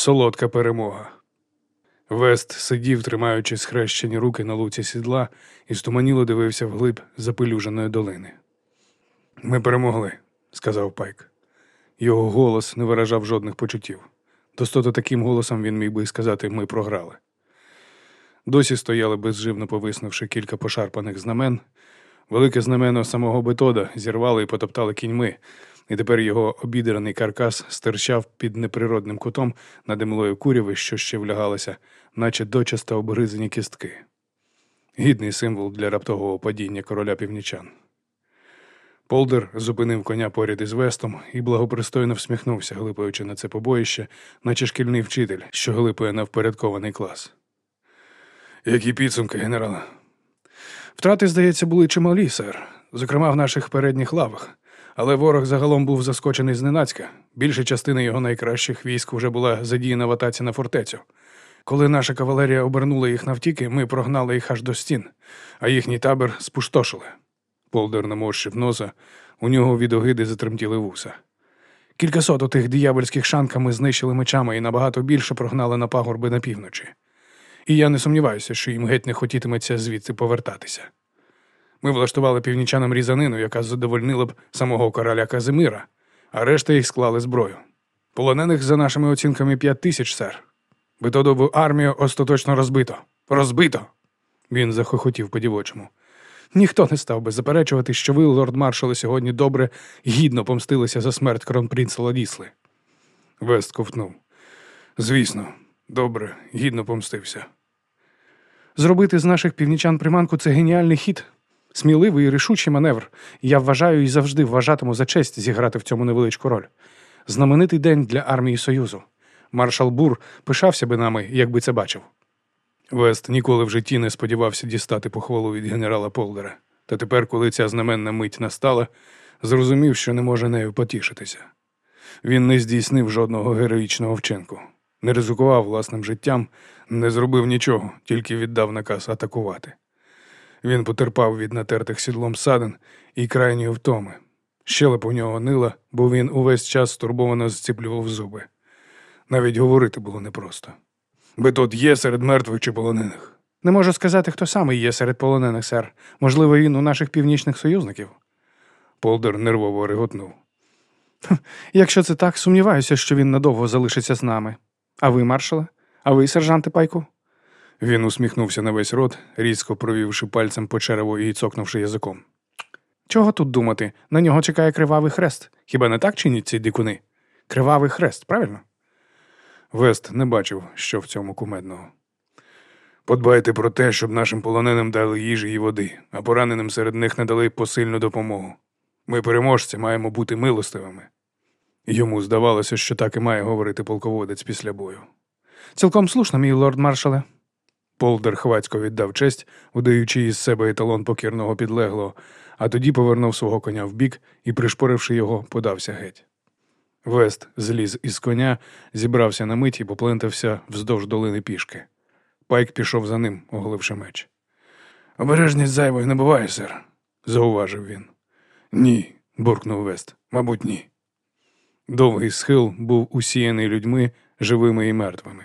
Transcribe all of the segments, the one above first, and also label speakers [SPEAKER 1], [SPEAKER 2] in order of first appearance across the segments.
[SPEAKER 1] Солодка перемога. Вест сидів, тримаючи схрещені руки на луці сідла, і стуманіло дивився вглиб запелюженої долини. Ми перемогли, сказав Пайк. Його голос не виражав жодних почуттів. Достото таким голосом він міг би сказати ми програли. Досі стояли безживно повиснувши кілька пошарпаних знамен. Велике знамено самого Бетода зірвали і потоптали кіньми, і тепер його обідраний каркас стирчав під неприродним кутом над імлою куряви, що ще влягалося, наче дочасто обгризані кістки. Гідний символ для раптового падіння короля північан. Полдер зупинив коня поряд із вестом і благопристойно всміхнувся, глипаючи на це побоїще, наче шкільний вчитель, що глипає на впорядкований клас. Які підсумки, генерала? Втрати, здається, були чималі, сер, зокрема в наших передніх лавах. Але ворог загалом був заскочений зненацька. Більша частина його найкращих військ вже була задіяна в атаці на фортецю. Коли наша кавалерія обернула їх навтіки, ми прогнали їх аж до стін, а їхній табір спустошили. Полдер наморщив носа, у нього від огиди затремтіли вуса. Кількасот отих диявольських шанка ми знищили мечами і набагато більше прогнали на пагорби на півночі. І я не сумніваюся, що їм геть не хотітиметься звідси повертатися. Ми влаштували північанам різанину, яка задовольнила б самого короля Казимира, а решта їх склали зброю. Полонених, за нашими оцінками, п'ять тисяч, сер. Битодову армію остаточно розбито. Розбито. Він захохотів по дівочому. Ніхто не став би заперечувати, що ви, лорд маршали, сьогодні добре гідно помстилися за смерть кронпринца Ладісли. Вест ковтнув. Звісно, добре, гідно помстився. Зробити з наших північан приманку це геніальний хід, сміливий і рішучий маневр. Я вважаю і завжди вважатиму за честь зіграти в цьому невеличку роль. Знаменитий день для армії Союзу. Маршал Бур пишався би нами, якби це бачив. Вест ніколи в житті не сподівався дістати похвалу від генерала Полдера. Та тепер, коли ця знаменна мить настала, зрозумів, що не може нею потішитися. Він не здійснив жодного героїчного вчинку, не ризикував власним життям, не зробив нічого, тільки віддав наказ атакувати. Він потерпав від натертих сідлом садин і крайньої втоми. Щелеп у нього нила, бо він увесь час стурбовано зціплював зуби. Навіть говорити було непросто. Бетот є серед мертвих чи полонених. Не можу сказати, хто саме є серед полонених, сер. Можливо, він у наших північних союзників. Полдер нервово реготнув. Якщо це так, сумніваюся, що він надовго залишиться з нами. А ви, маршале? А ви, сержанте Пайку? Він усміхнувся на весь рот, різко провівши пальцем по череву і цокнувши язиком. Чого тут думати? На нього чекає кривавий хрест. Хіба не так чинять ці дикуни? Кривавий хрест, правильно? Вест не бачив, що в цьому кумедного. Подбайте про те, щоб нашим полоненим дали їжі і води, а пораненим серед них надали посильну допомогу. Ми, переможці, маємо бути милостивими. Йому здавалося, що так і має говорити полководець після бою. Цілком слушно, мій лорд маршале. Полдер хвацько віддав честь, удаючи із себе еталон покірного підлеглого, а тоді повернув свого коня вбік і, пришпоривши його, подався геть. Вест зліз із коня, зібрався на мить і поплентався вздовж долини пішки. Пайк пішов за ним, оголивши меч. Обережність зайвою не буває, сер, зауважив він. Ні, буркнув Вест. Мабуть, ні. Довгий схил був усіяний людьми, живими і мертвими.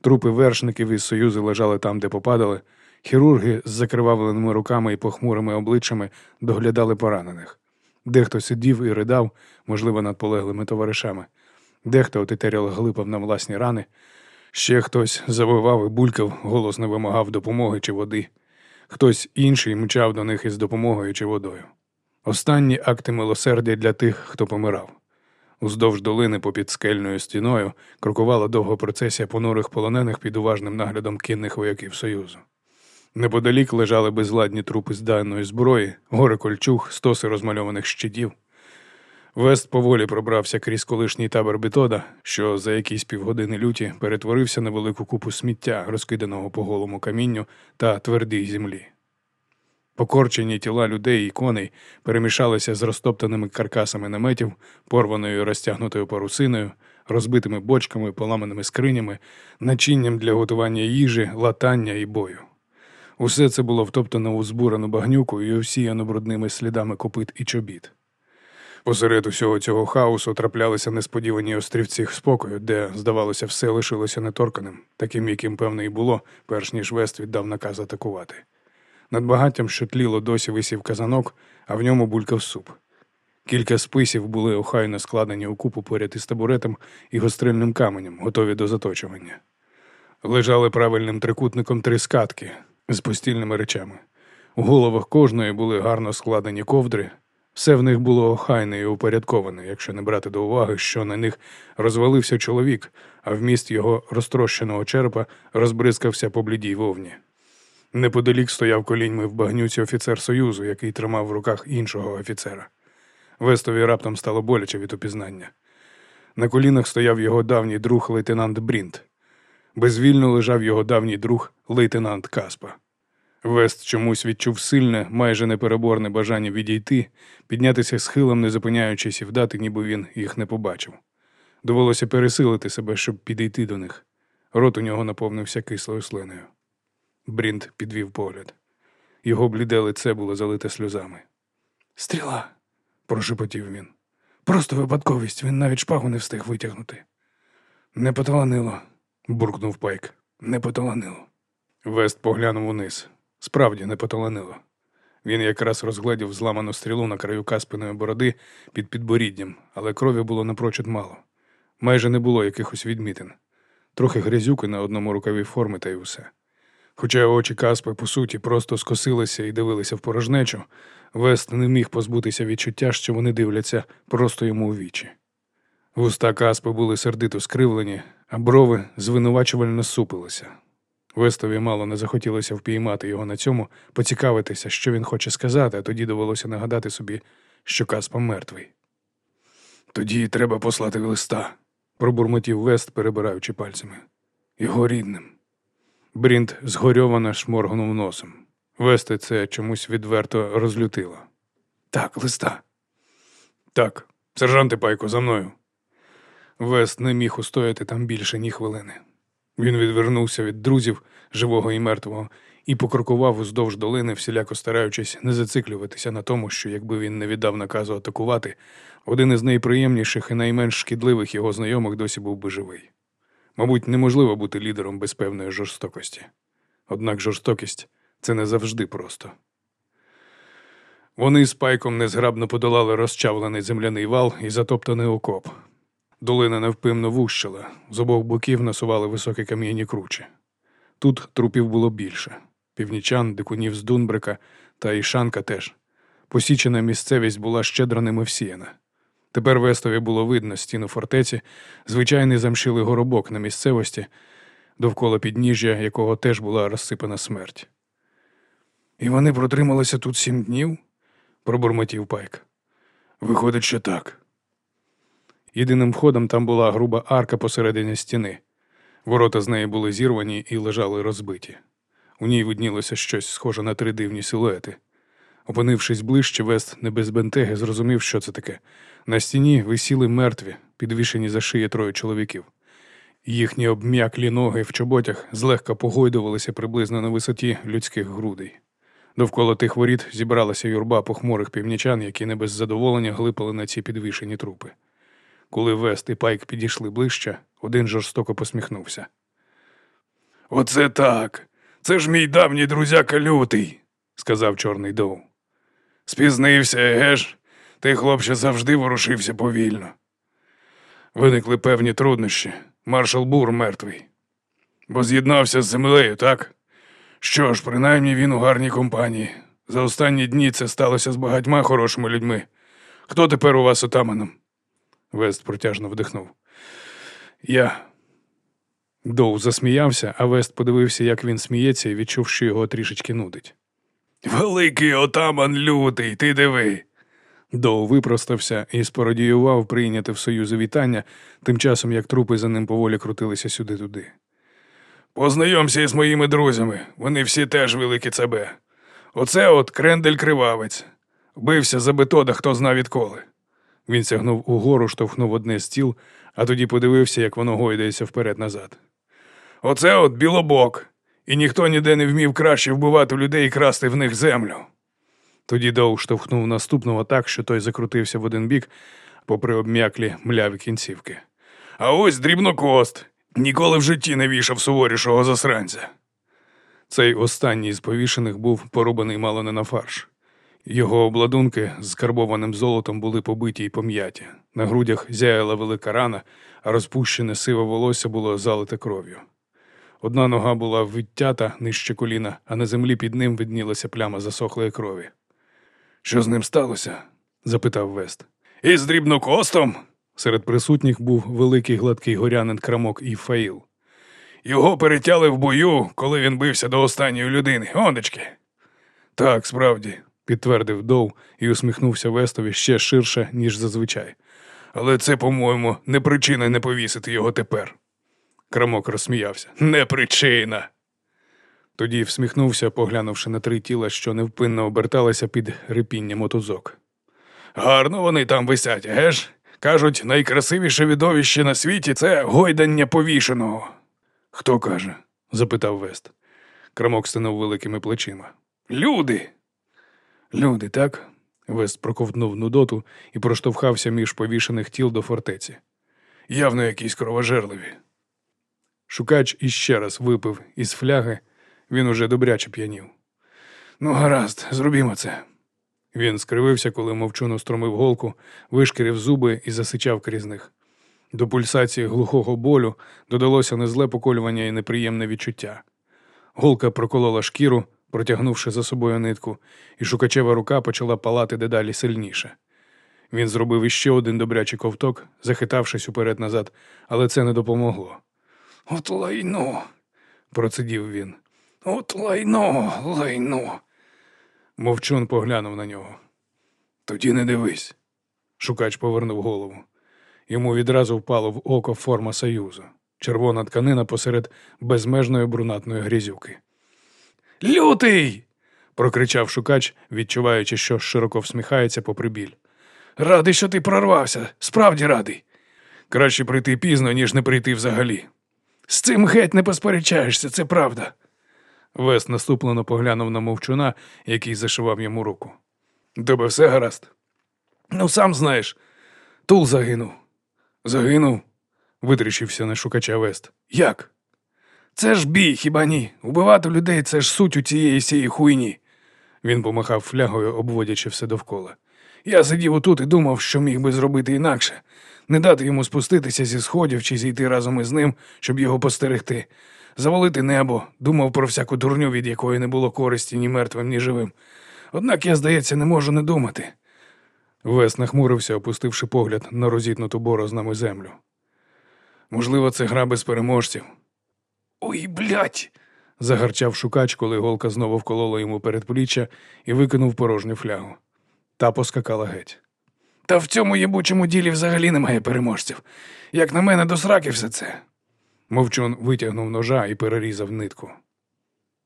[SPEAKER 1] Трупи вершників із Союзу лежали там, де попадали. Хірурги з закривавленими руками і похмурими обличчями доглядали поранених. Дехто сидів і ридав, можливо, над полеглими товаришами, дехто отетеряло глипав на власні рани, ще хтось завивав і булькав, голосно вимагав допомоги чи води, хтось інший мчав до них із допомогою чи водою. Останні акти милосердя для тих, хто помирав. Уздовж долини попід скельною стіною крокувала довга процесія понурих полонених під уважним наглядом кінних вояків Союзу. Неподалік лежали безладні трупи з даної зброї, гори кольчуг, стоси розмальованих щитів. Вест поволі пробрався крізь колишній табор Бетода, що за якісь півгодини люті перетворився на велику купу сміття, розкиданого по голому камінню та твердій землі. Покорчені тіла людей і коней перемішалися з розтоптаними каркасами наметів, порваною розтягнутою парусиною, розбитими бочками, поламаними скринями, начинням для готування їжі, латання і бою. Усе це було втоптано у збурену багнюку і осіяно брудними слідами копит і чобіт. Посеред усього цього хаосу траплялися несподівані острівці спокою, де, здавалося, все лишилося неторканим, таким, яким певно і було, перш ніж Вест віддав наказ атакувати. Над багаттям, що тліло, досі висів казанок, а в ньому булькав суп. Кілька списів були охайно складені у купу поряд із табуретом і гострильним каменем, готові до заточування. Лежали правильним трикутником три скатки з постільними речами. У головах кожної були гарно складені ковдри. Все в них було охайне і упорядковане, якщо не брати до уваги, що на них розвалився чоловік, а вміст його розтрощеного черепа розбризкався по блідій вовні. Неподалік стояв коліньми в багнюці офіцер Союзу, який тримав в руках іншого офіцера. Вестові раптом стало боляче від упізнання. На колінах стояв його давній друг лейтенант Брінт. Безвільно лежав його давній друг лейтенант Каспа. Вест чомусь відчув сильне, майже непереборне бажання відійти, піднятися схилом, не зупиняючись і вдати, ніби він їх не побачив. Довелося пересилити себе, щоб підійти до них. Рот у нього наповнився кислою слиною. Брінт підвів погляд. Його бліде лице було залите сльозами. Стріла, прошепотів він. Просто випадковість, він навіть шпагу не встиг витягнути. Не поталанило, буркнув Пайк. Не поталанило. Вест поглянув униз. Справді не поталанило. Він якраз розгледів зламану стрілу на краю каспиної бороди під підборіддям, але крові було напрочуд мало. Майже не було якихось відмітин. Трохи грязюки на одному рукаві форми та й усе. Хоча очі Каспи, по суті, просто скосилися і дивилися в порожнечу, Вест не міг позбутися відчуття, що вони дивляться просто йому у вічі. Вуста Каспи були сердито скривлені, а брови звинувачувально супилися. Вестові мало не захотілося впіймати його на цьому, поцікавитися, що він хоче сказати, а тоді довелося нагадати собі, що Каспа мертвий. Тоді треба послати листа, пробурмотів Вест, перебираючи пальцями. Його рідним. Брінт згорьовано шморгнув носом. Вести це чомусь відверто розлютило. Так, листа. Так, сержанте Пайко, за мною. Вест не міг устояти там більше ні хвилини. Він відвернувся від друзів, живого і мертвого, і покрокував уздовж долини, всіляко стараючись не зациклюватися на тому, що якби він не віддав наказу атакувати, один із найприємніших і найменш шкідливих його знайомих досі був би живий. Мабуть, неможливо бути лідером без певної жорстокості. Однак жорстокість це не завжди просто. Вони з пайком незграбно подолали розчавлений земляний вал і затоптаний окоп. Долина невпинно вущила, з обох боків насували високі кам'яні кручі. Тут трупів було більше північан, дикунів з Дунбрика та Ішанка теж. Посічена місцевість була щедро ними всіяна. Тепер Вестові було видно стіну фортеці, звичайний замшилий горобок на місцевості, довкола підніжжя, якого теж була розсипана смерть. І вони протрималися тут сім днів? пробурмотів Пайк. Виходить, що так. Єдиним входом там була груба арка посередині стіни. Ворота з неї були зірвані і лежали розбиті. У ній виднілося щось схоже на три дивні силуети. Опинившись ближче, Вест не без бентеги зрозумів, що це таке. На стіні висіли мертві, підвішені за шиї троє чоловіків. Їхні обм'яклі ноги в чоботях злегка погойдувалися приблизно на висоті людських грудей. Довкола тих воріт зібралася юрба похмурих північан, які не без задоволення глипали на ці підвішені трупи. Коли Вест і Пайк підійшли ближче, один жорстоко посміхнувся. Оце так. Це ж мій давній друзяка лютий, сказав Чорний Доу. Спізнився, еге ж? Ти, хлопче, завжди ворушився повільно. Виникли певні труднощі. Маршал Бур мертвий. Бо з'єднався з землею, так? Що ж, принаймні він у гарній компанії. За останні дні це сталося з багатьма хорошими людьми. Хто тепер у вас отаманом? Вест протяжно вдихнув. Я. Доу засміявся, а Вест подивився, як він сміється, і відчув, що його трішечки нудить. Великий отаман лютий, ти диви. Доу випростався і спородіював прийняти в союзу вітання, тим часом як трупи за ним поволі крутилися сюди-туди. Познайомся із моїми друзями, вони всі теж великі ЦБ. Оце от крендель кривавець. Бився за бетода, хто зна відколи. Він сягнув угору, штовхнув одне з тіл, а тоді подивився, як воно гойдається вперед-назад. Оце от білобок, і ніхто ніде не вмів краще вбивати людей і красти в них землю. Тоді Доу штовхнув наступного так, що той закрутився в один бік, попри обм'яклі мляві кінцівки. А ось дрібнокост. Ніколи в житті не вішав суворішого засранця. Цей останній з повішених був порубаний мало не на фарш. Його обладунки з карбованим золотом були побиті й пом'яті. На грудях зяяла велика рана, а розпущене сиве волосся було залите кров'ю. Одна нога була відтята нижче коліна, а на землі під ним виднілася пляма засохлої крові. Що з ним сталося? запитав Вест. Із дрібнокостом. Серед присутніх був великий гладкий горянин крамок і Фаїл. Його перетяли в бою, коли він бився до останньої людини. Ондечки. Так, справді, підтвердив Доу і усміхнувся Вестові ще ширше, ніж зазвичай. Але це, по-моєму, не причина не повісити його тепер. Крамок розсміявся. Не причина. Тоді всміхнувся, поглянувши на три тіла, що невпинно оберталися під рипіння мотузок. Гарно вони там висять, геш? Кажуть, найкрасивіше видовище на світі це гойдання повішеного. Хто каже? запитав Вест. Крамок стинув великими плечима. Люди. Люди, так? Вест проковтнув нудоту і проштовхався між повішених тіл до фортеці. Явно якісь кровожерливі. Шукач іще раз випив із фляги, він уже добряче п'янів. Ну, гаразд, зробімо це. Він скривився, коли мовчун устромив голку, вишкірив зуби і засичав крізь них. До пульсації глухого болю додалося незле поколювання і неприємне відчуття. Голка проколола шкіру, протягнувши за собою нитку, і шукачева рука почала палати дедалі сильніше. Він зробив іще один добрячий ковток, захитавшись уперед назад, але це не допомогло. От лайно, процидів він. От лайно, лайно. Мовчун поглянув на нього. Тоді не дивись. Шукач повернув голову. Йому відразу впало в око форма Союзу, червона тканина посеред безмежної брунатної грізюки. Лютий. прокричав шукач, відчуваючи, що широко всміхається попри біль. Радий, що ти прорвався, справді радий. Краще прийти пізно, ніж не прийти взагалі. З цим геть не посперечаєшся, це правда. Вес наступлено поглянув на мовчуна, який зашивав йому руку. Тебе все гаразд? Ну, сам знаєш, Тул загинув. Загинув? витріщився на шукача Вест. Як? Це ж бій, хіба ні? Убивати людей це ж суть у цієї сієї хуйні. Він помахав флягою, обводячи все довкола. Я сидів отут і думав, що міг би зробити інакше, не дати йому спуститися зі сходів чи зійти разом із ним, щоб його постерегти, завалити небо, думав про всяку дурню, від якої не було користі ні мертвим, ні живим. Однак я, здається, не можу не думати. Вес нахмурився, опустивши погляд на розітнуту борознами землю. Можливо, це гра без переможців. Ой, блядь! загарчав шукач, коли голка знову вколола йому передпліччя і викинув порожню флягу. Та поскакала геть. Та в цьому єбучому ділі взагалі немає переможців. Як на мене, до сраки все це. Мовчун витягнув ножа і перерізав нитку.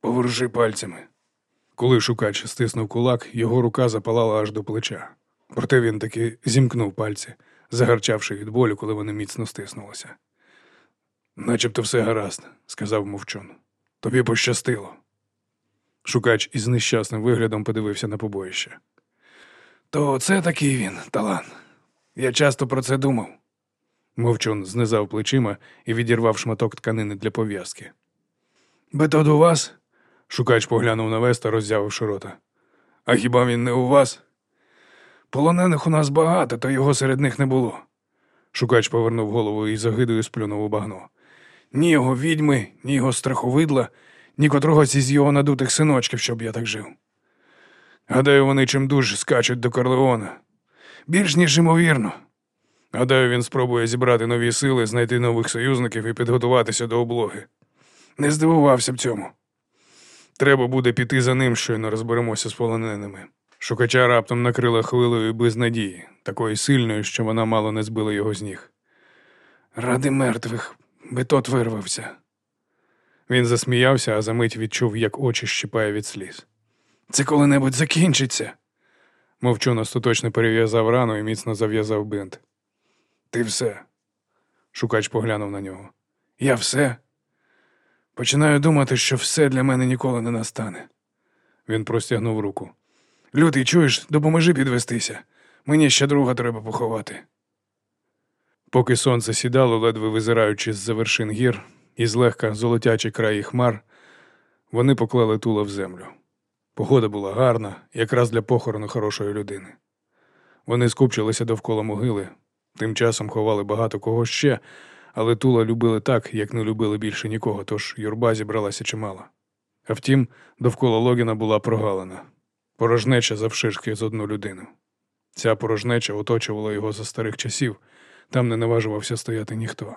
[SPEAKER 1] Поворуши пальцями. Коли шукач стиснув кулак, його рука запалала аж до плеча. Проте він таки зімкнув пальці, загарчавши від болю, коли вони міцно стиснулися. Начебто все гаразд, сказав мовчун. Тобі пощастило. Шукач із нещасним виглядом подивився на побоїще. То це такий він, талан. Я часто про це думав. Мовчун знизав плечима і відірвав шматок тканини для пов'язки. Бетод у вас? Шукач поглянув на Веста, роззявивши рота. А хіба він не у вас? Полонених у нас багато, та його серед них не було. Шукач повернув голову і загидою сплюнув у багно. Ні його відьми, ні його страховидла, ні котрогось із його надутих синочків, щоб я так жив. Гадаю, вони чимдуж скачуть до Корлеона. Більш ніж ймовірно. Гадаю, він спробує зібрати нові сили, знайти нових союзників і підготуватися до облоги. Не здивувався б цьому. Треба буде піти за ним, щойно розберемося з полоненими. Шукача раптом накрила хвилею безнадії, такої сильною, що вона мало не збила його з ніг. Ради мертвих, би тот вирвався. Він засміявся, а за мить відчув, як очі щипає від сліз. Це коли-небудь закінчиться. Мовчун остаточно перев'язав рану і міцно зав'язав бинт. Ти все. Шукач поглянув на нього. Я все. Починаю думати, що все для мене ніколи не настане. Він простягнув руку. Лютий, чуєш, допоможи підвестися. Мені ще друга треба поховати. Поки сонце сідало, ледве визираючи з-за вершин гір і злегка золотячі краї хмар, вони поклали тула в землю. Погода була гарна, якраз для похорону хорошої людини. Вони скупчилися довкола могили, тим часом ховали багато кого ще, але тула любили так, як не любили більше нікого, тож юрба зібралася чимало. А втім, довкола Логіна була прогалина, порожнеча завширшки з одну людину. Ця порожнеча оточувала його за старих часів, там не наважувався стояти ніхто.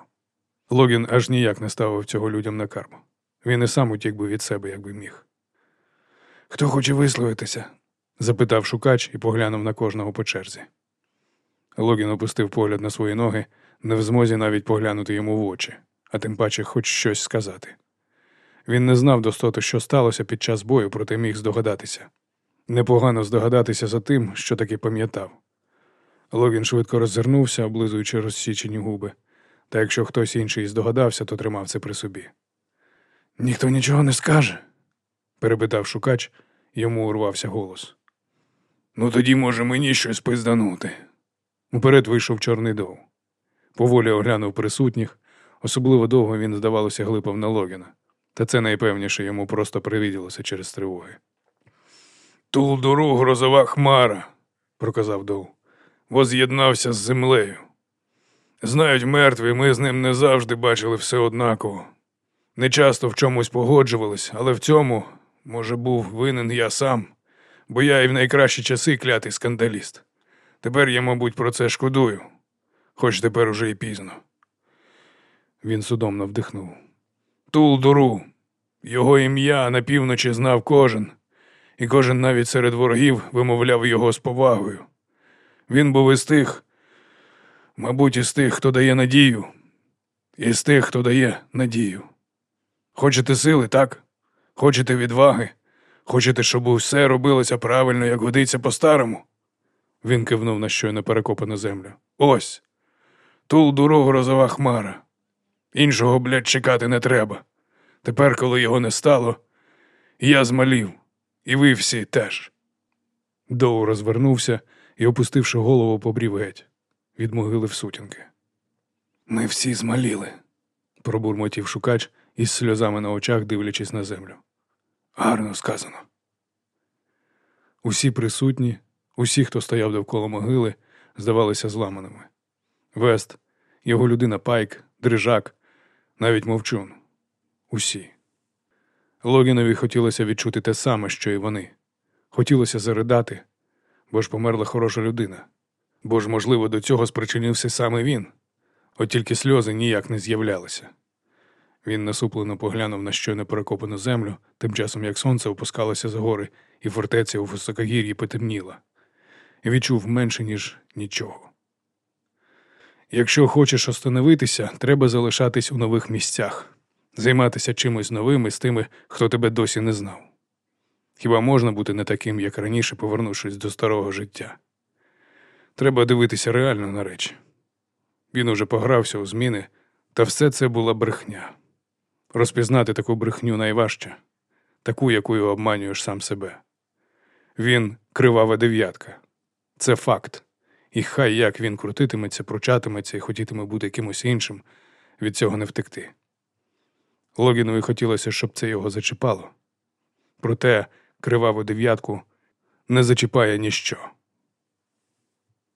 [SPEAKER 1] Логін аж ніяк не ставив цього людям на карму. Він і сам утік би від себе, якби міг. Хто хоче висловитися? запитав шукач і поглянув на кожного по черзі. Логін опустив погляд на свої ноги, не в змозі навіть поглянути йому в очі, а тим паче хоч щось сказати. Він не знав достото, що сталося під час бою, проте міг здогадатися. Непогано здогадатися за тим, що таки пам'ятав. Логін швидко роззирнувся, облизуючи розсічені губи, та якщо хтось інший здогадався, то тримав це при собі. Ніхто нічого не скаже, перепитав шукач, йому урвався голос. Ну тоді, може, мені щось пизданути. Уперед вийшов чорний дов. Поволі оглянув присутніх, особливо довго він, здавалося, глипав на Логіна, та це найпевніше йому просто привіділося через тривоги. Тулдуру грозова хмара, проказав Дов, воз'єднався з землею. Знають мертві, ми з ним не завжди бачили все однаково. Не часто в чомусь погоджувались, але в цьому, може, був винен я сам, бо я і в найкращі часи клятий скандаліст. Тепер я, мабуть, про це шкодую, хоч тепер уже і пізно. Він судомно вдихнув. Тулдуру. Його ім'я на півночі знав кожен, і кожен навіть серед ворогів вимовляв його з повагою. Він був із тих, мабуть, із тих, хто дає надію, із тих, хто дає надію. Хочете сили, так? Хочете відваги? Хочете, щоб усе робилося правильно, як годиться по-старому? Він кивнув на щойно перекопану землю. Ось. Тул дуру грозова хмара. Іншого, блядь, чекати не треба. Тепер, коли його не стало, я змалів, і ви всі теж. Доу розвернувся і, опустивши голову, побрів геть від могили в сутінки. Ми всі змаліли, пробурмотів шукач із сльозами на очах, дивлячись на землю. Гарно сказано. Усі присутні, усі, хто стояв довкола могили, здавалися зламаними. Вест, його людина Пайк, Дрижак, навіть мовчун. Усі. Логінові хотілося відчути те саме, що й вони. Хотілося заридати, бо ж померла хороша людина. Бо ж, можливо, до цього спричинився саме він, от тільки сльози ніяк не з'являлися. Він насуплено поглянув на щойно перекопану землю, тим часом як сонце опускалося з гори, і фортеця у високогір'ї потемніла, і відчув менше, ніж нічого. Якщо хочеш остановитися, треба залишатись у нових місцях, займатися чимось новим із тими, хто тебе досі не знав. Хіба можна бути не таким, як раніше, повернувшись до старого життя? Треба дивитися реально на речі. Він уже погрався у зміни, та все це була брехня. Розпізнати таку брехню найважче, таку, якою обманюєш сам себе. Він кривава дев'ятка. Це факт. І хай як він крутитиметься, пручатиметься і хотітиме бути кимось іншим, від цього не втекти. Логінові хотілося, щоб це його зачіпало. Проте криваву дев'ятку не зачіпає ніщо.